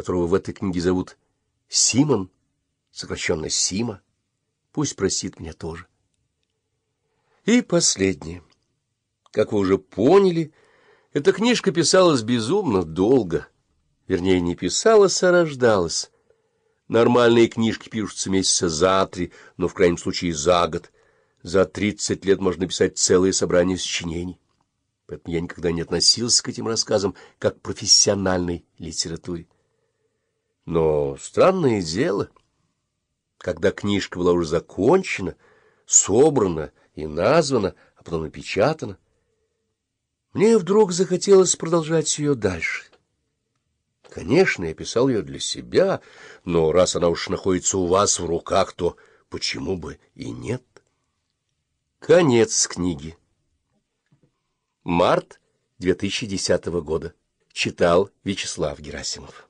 которого в этой книге зовут Симон, сокращенно Сима, пусть простит меня тоже. И последнее. Как вы уже поняли, эта книжка писалась безумно долго. Вернее, не писалась, а рождалась. Нормальные книжки пишутся месяца за три, но в крайнем случае за год. За тридцать лет можно писать целое собрание сочинений. Поэтому я никогда не относился к этим рассказам как к профессиональной литературе. Но странное дело, когда книжка была уже закончена, собрана и названа, а потом напечатана, мне вдруг захотелось продолжать ее дальше. Конечно, я писал ее для себя, но раз она уж находится у вас в руках, то почему бы и нет? Конец книги. Март 2010 года. Читал Вячеслав Герасимов.